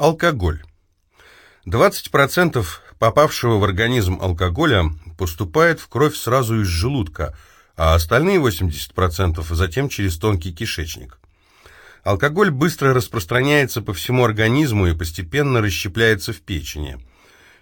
Алкоголь. 20% попавшего в организм алкоголя поступает в кровь сразу из желудка, а остальные 80% затем через тонкий кишечник. Алкоголь быстро распространяется по всему организму и постепенно расщепляется в печени.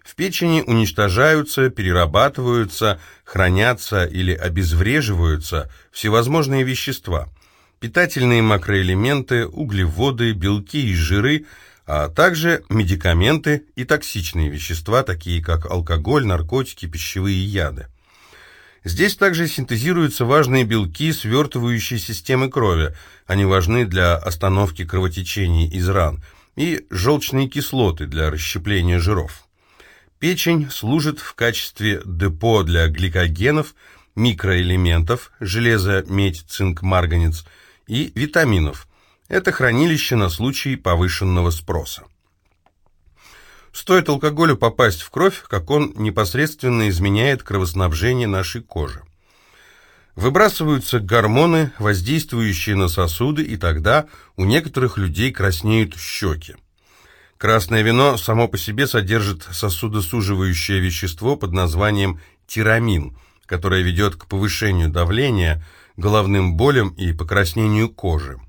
В печени уничтожаются, перерабатываются, хранятся или обезвреживаются всевозможные вещества – питательные макроэлементы, углеводы, белки и жиры – а также медикаменты и токсичные вещества, такие как алкоголь, наркотики, пищевые яды. Здесь также синтезируются важные белки свертывающей системы крови, они важны для остановки кровотечений из ран, и желчные кислоты для расщепления жиров. Печень служит в качестве депо для гликогенов, микроэлементов, железа, медь, цинк, марганец и витаминов, это хранилище на случай повышенного спроса. Стоит алкоголю попасть в кровь, как он непосредственно изменяет кровоснабжение нашей кожи. Выбрасываются гормоны, воздействующие на сосуды, и тогда у некоторых людей краснеют щеки. Красное вино само по себе содержит сосудосуживающее вещество под названием тирамин, которое ведет к повышению давления, головным болям и покраснению кожи.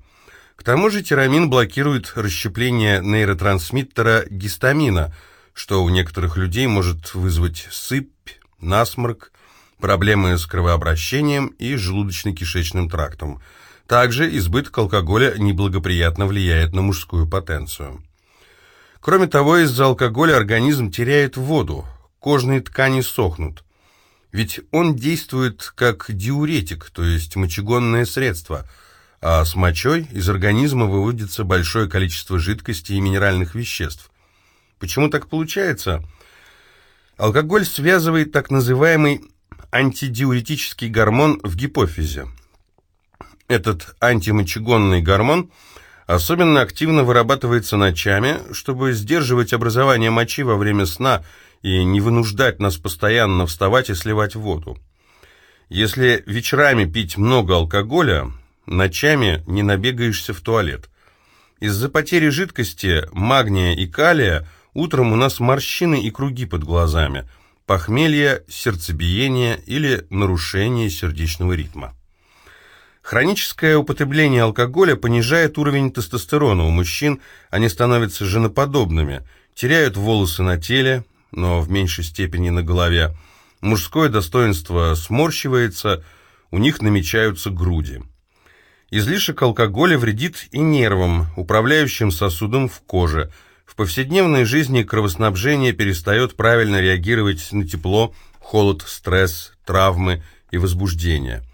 К тому же тирамин блокирует расщепление нейротрансмиттера гистамина, что у некоторых людей может вызвать сыпь, насморк, проблемы с кровообращением и желудочно-кишечным трактом. Также избыток алкоголя неблагоприятно влияет на мужскую потенцию. Кроме того, из-за алкоголя организм теряет воду, кожные ткани сохнут. Ведь он действует как диуретик, то есть мочегонное средство – а с мочой из организма выводится большое количество жидкости и минеральных веществ. Почему так получается? Алкоголь связывает так называемый антидиуретический гормон в гипофизе. Этот антимочегонный гормон особенно активно вырабатывается ночами, чтобы сдерживать образование мочи во время сна и не вынуждать нас постоянно вставать и сливать воду. Если вечерами пить много алкоголя, Ночами не набегаешься в туалет. Из-за потери жидкости, магния и калия утром у нас морщины и круги под глазами, похмелье, сердцебиение или нарушение сердечного ритма. Хроническое употребление алкоголя понижает уровень тестостерона у мужчин, они становятся женоподобными, теряют волосы на теле, но в меньшей степени на голове. Мужское достоинство сморщивается, у них намечаются груди. Излишек алкоголя вредит и нервам, управляющим сосудом в коже. В повседневной жизни кровоснабжение перестает правильно реагировать на тепло, холод, стресс, травмы и возбуждение.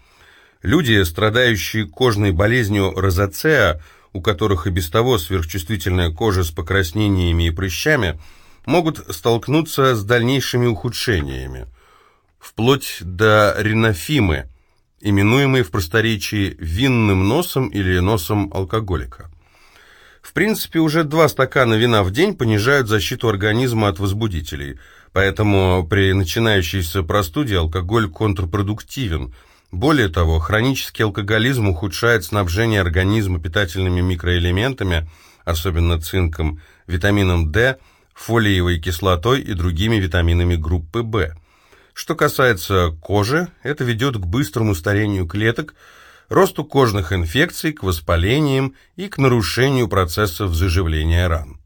Люди, страдающие кожной болезнью розацеа, у которых и без того сверхчувствительная кожа с покраснениями и прыщами, могут столкнуться с дальнейшими ухудшениями, вплоть до ринофимы – именуемый в просторечии винным носом или носом алкоголика. В принципе, уже два стакана вина в день понижают защиту организма от возбудителей, поэтому при начинающейся простуде алкоголь контрпродуктивен. Более того, хронический алкоголизм ухудшает снабжение организма питательными микроэлементами, особенно цинком, витамином D, фолиевой кислотой и другими витаминами группы В. Что касается кожи, это ведет к быстрому старению клеток, росту кожных инфекций, к воспалениям и к нарушению процессов заживления ран.